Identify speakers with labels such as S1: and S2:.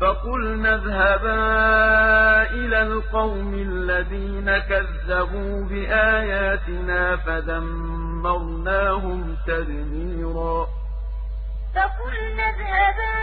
S1: فَقُلْنَا اذْهَبَا إِلَى الْقَوْمِ الَّذِينَ كَذَّبُوا بِآيَاتِنَا فَدَمَّرْنَاهُمْ تَدْمِيرًا فَقُلْنَا اذْهَبَا